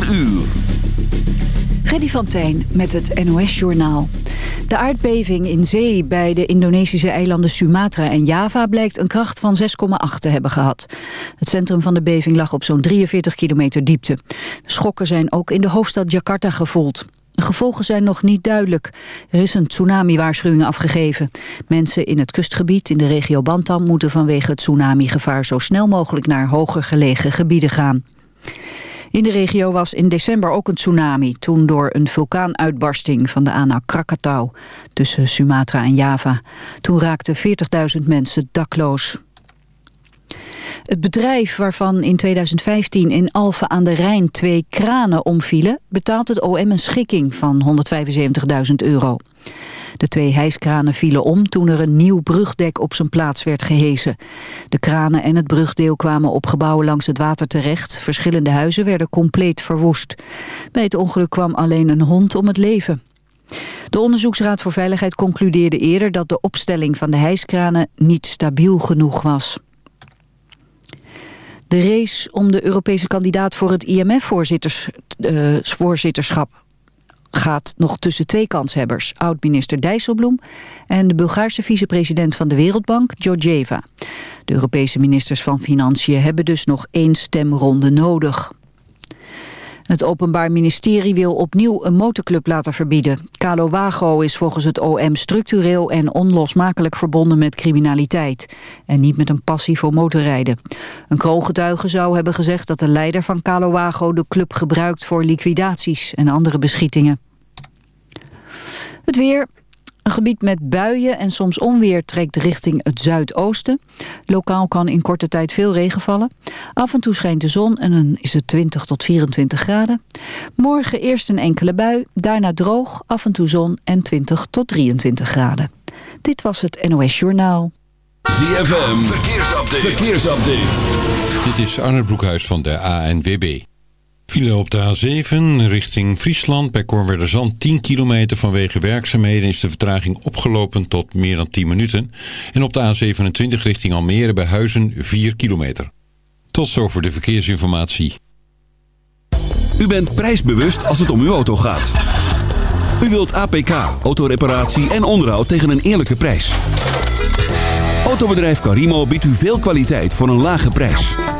4 uur. Freddy van Tijn met het NOS-journaal. De aardbeving in zee bij de Indonesische eilanden Sumatra en Java... blijkt een kracht van 6,8 te hebben gehad. Het centrum van de beving lag op zo'n 43 kilometer diepte. De schokken zijn ook in de hoofdstad Jakarta gevoeld. De gevolgen zijn nog niet duidelijk. Er is een tsunami-waarschuwing afgegeven. Mensen in het kustgebied in de regio Bantam... moeten vanwege het tsunami-gevaar zo snel mogelijk naar hoger gelegen gebieden gaan. In de regio was in december ook een tsunami... toen door een vulkaanuitbarsting van de Anak Krakatau... tussen Sumatra en Java. Toen raakten 40.000 mensen dakloos. Het bedrijf waarvan in 2015 in Alphen aan de Rijn twee kranen omvielen... betaalt het OM een schikking van 175.000 euro. De twee hijskranen vielen om toen er een nieuw brugdek op zijn plaats werd gehesen. De kranen en het brugdeel kwamen op gebouwen langs het water terecht. Verschillende huizen werden compleet verwoest. Bij het ongeluk kwam alleen een hond om het leven. De Onderzoeksraad voor Veiligheid concludeerde eerder dat de opstelling van de hijskranen niet stabiel genoeg was. De race om de Europese kandidaat voor het IMF-voorzitterschap gaat nog tussen twee kanshebbers. Oud-minister Dijsselbloem en de Bulgaarse vicepresident van de Wereldbank, Georgieva. De Europese ministers van Financiën hebben dus nog één stemronde nodig. Het Openbaar Ministerie wil opnieuw een motorclub laten verbieden. Calo Wago is volgens het OM structureel en onlosmakelijk verbonden met criminaliteit. En niet met een passie voor motorrijden. Een kroongetuige zou hebben gezegd dat de leider van Calo Wago de club gebruikt voor liquidaties en andere beschietingen. Het weer, een gebied met buien en soms onweer trekt richting het zuidoosten. Lokaal kan in korte tijd veel regen vallen. Af en toe schijnt de zon en dan is het 20 tot 24 graden. Morgen eerst een enkele bui, daarna droog, af en toe zon en 20 tot 23 graden. Dit was het NOS Journaal. ZFM, verkeersupdate. verkeersupdate. Dit is Arne Broekhuis van de ANWB. File op de A7 richting Friesland bij Kornwerderzand 10 kilometer vanwege werkzaamheden is de vertraging opgelopen tot meer dan 10 minuten. En op de A27 richting Almere bij Huizen 4 kilometer. Tot zover de verkeersinformatie. U bent prijsbewust als het om uw auto gaat. U wilt APK, autoreparatie en onderhoud tegen een eerlijke prijs. Autobedrijf Carimo biedt u veel kwaliteit voor een lage prijs.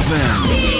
ZFM.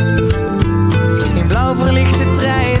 Lichte trein.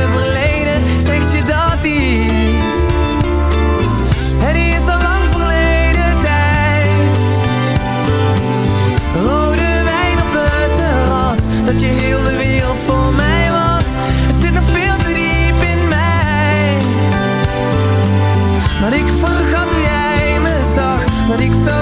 ik zo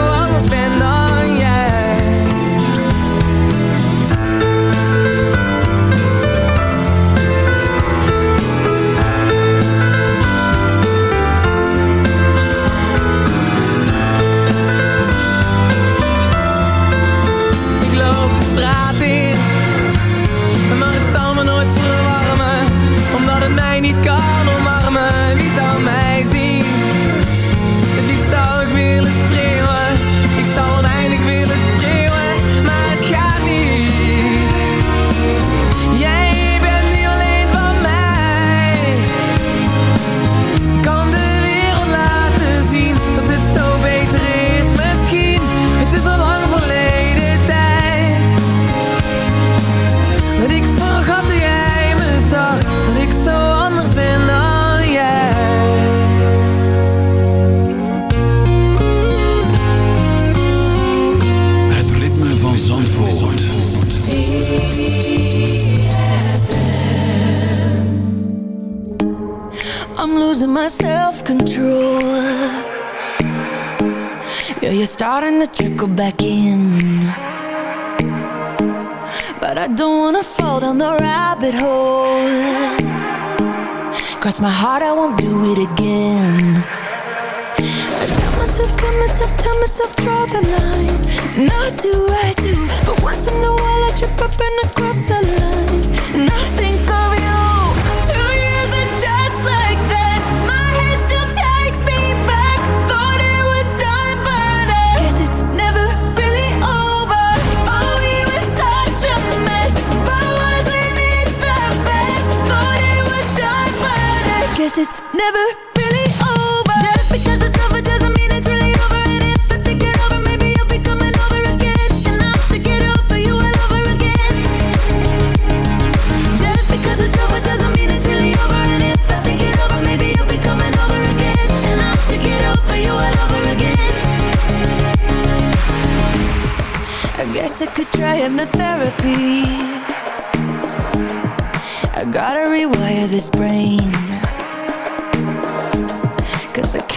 it's never really over. Just because it's over doesn't mean it's really over. And if I think it over, maybe you'll be coming over again. And I'll you all over again. Just because it's over doesn't mean it's really over. And if I think it over, maybe you'll be coming over again. And I'll you all over again. I guess I could try hypnotherapy. I gotta rewire this brain.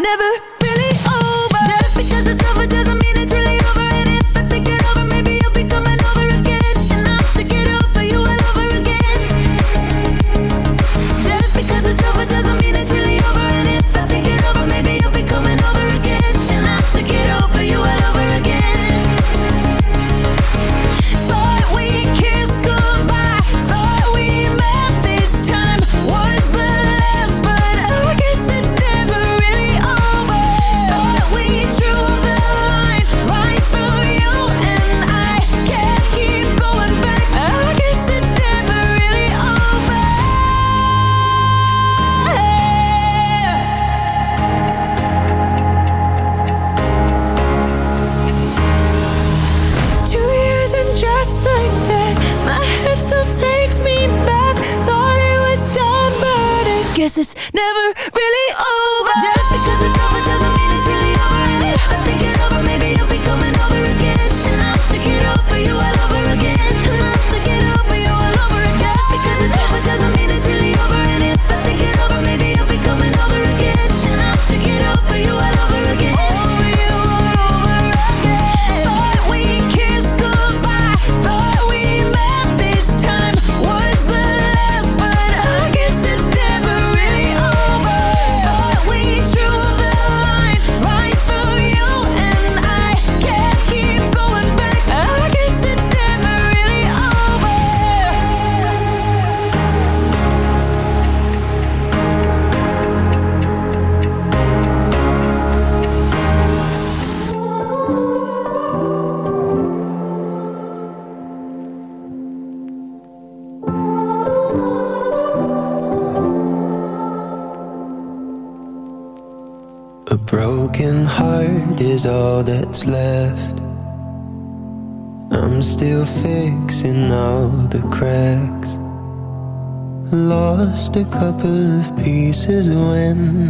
never couple of pieces when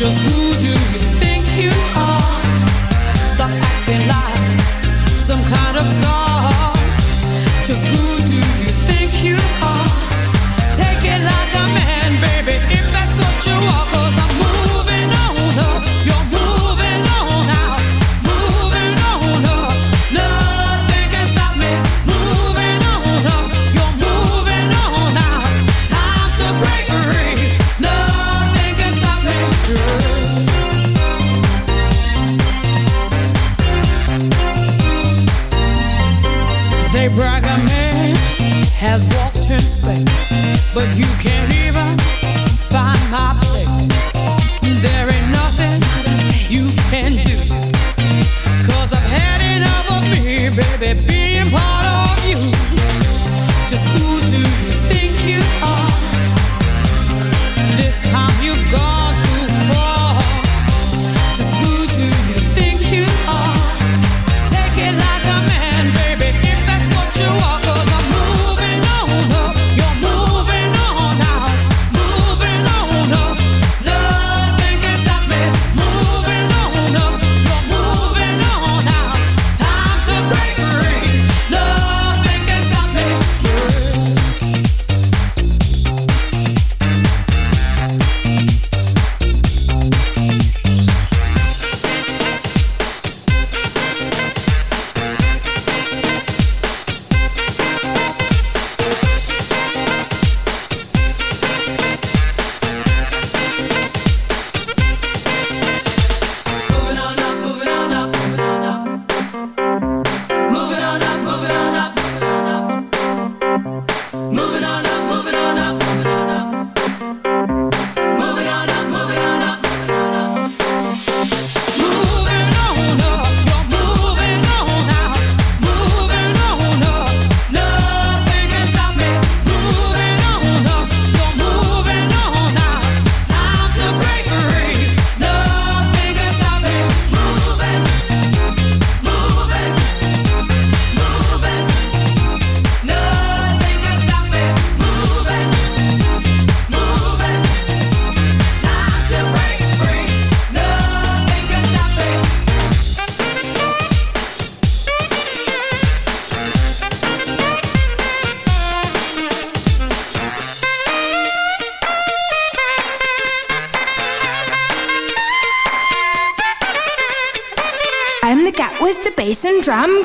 Just who do you think you are? Stop acting like some kind of star. Just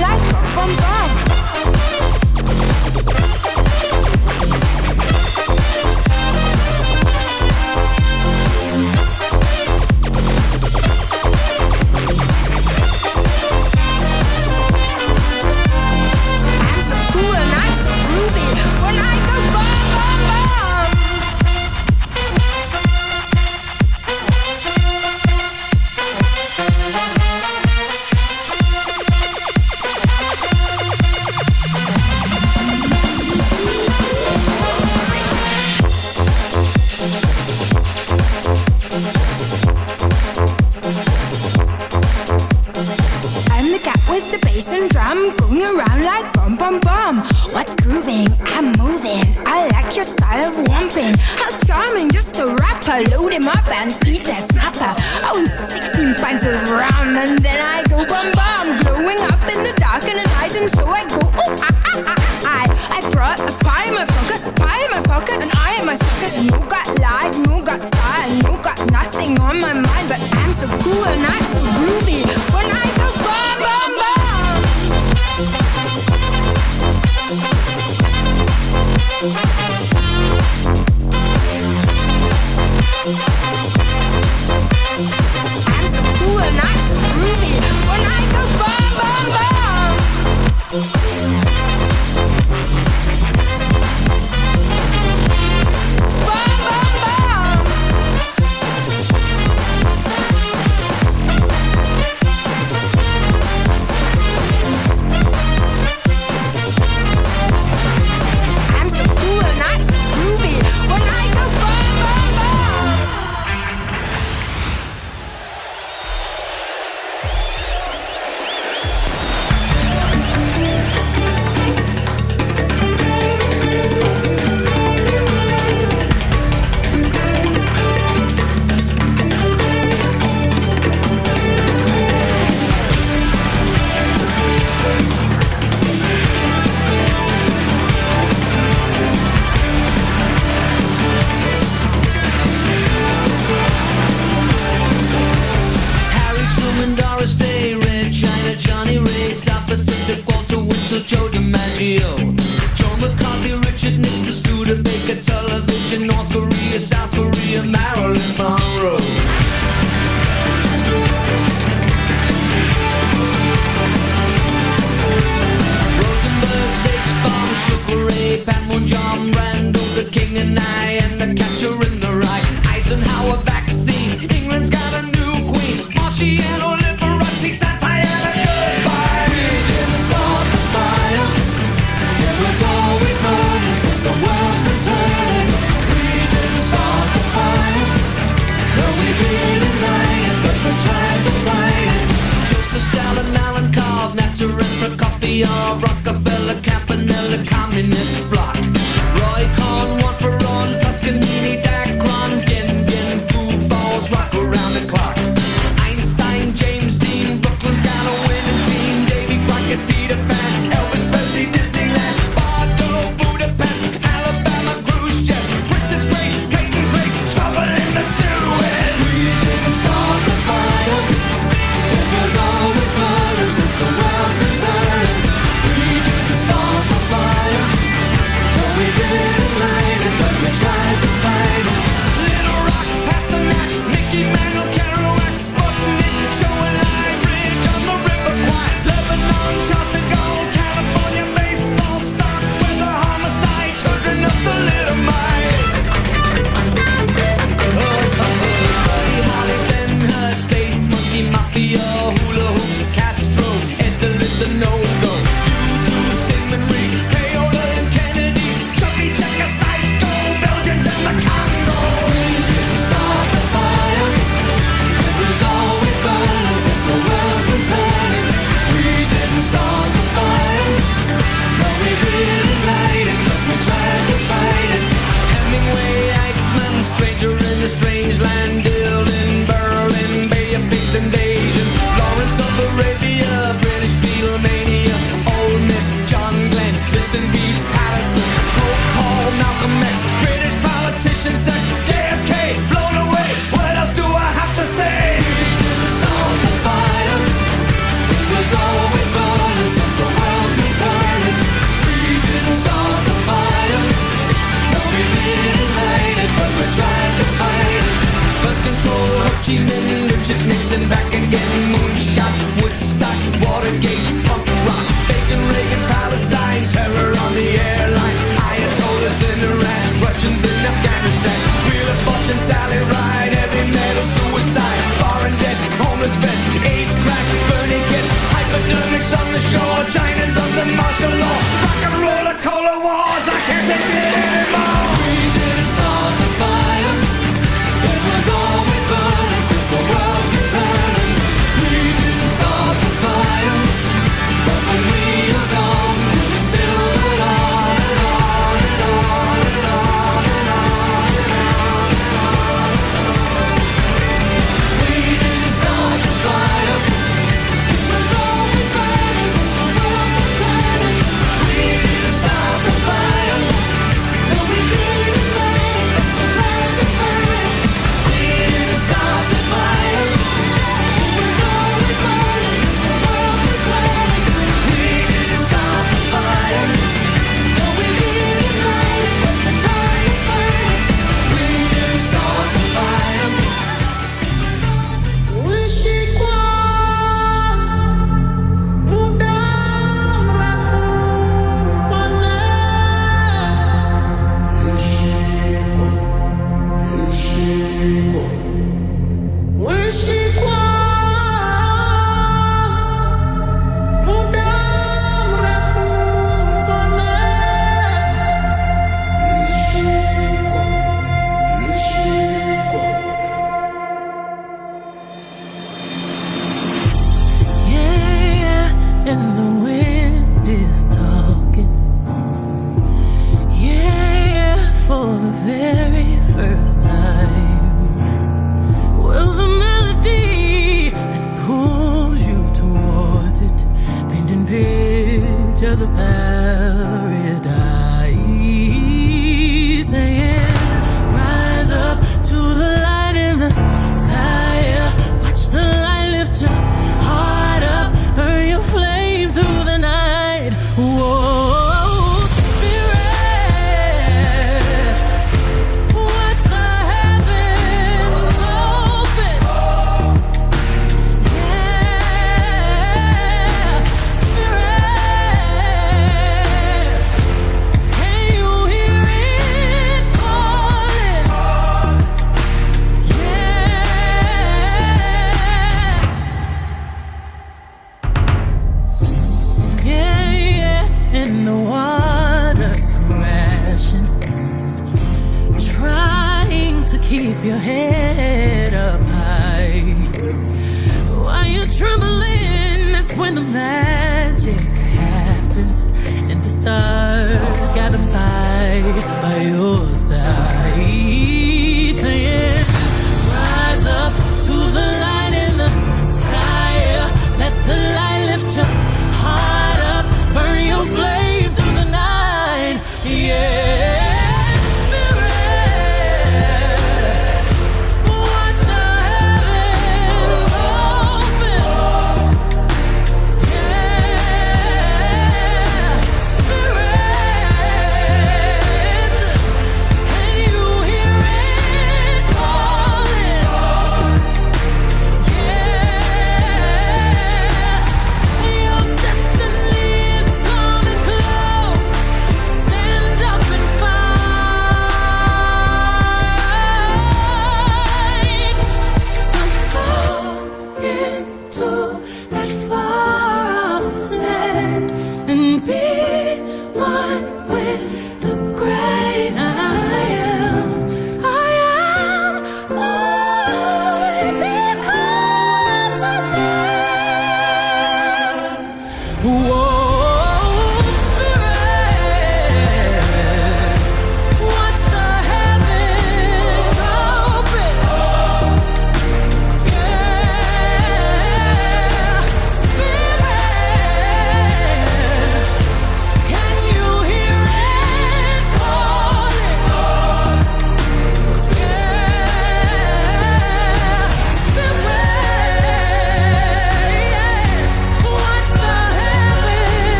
life from God.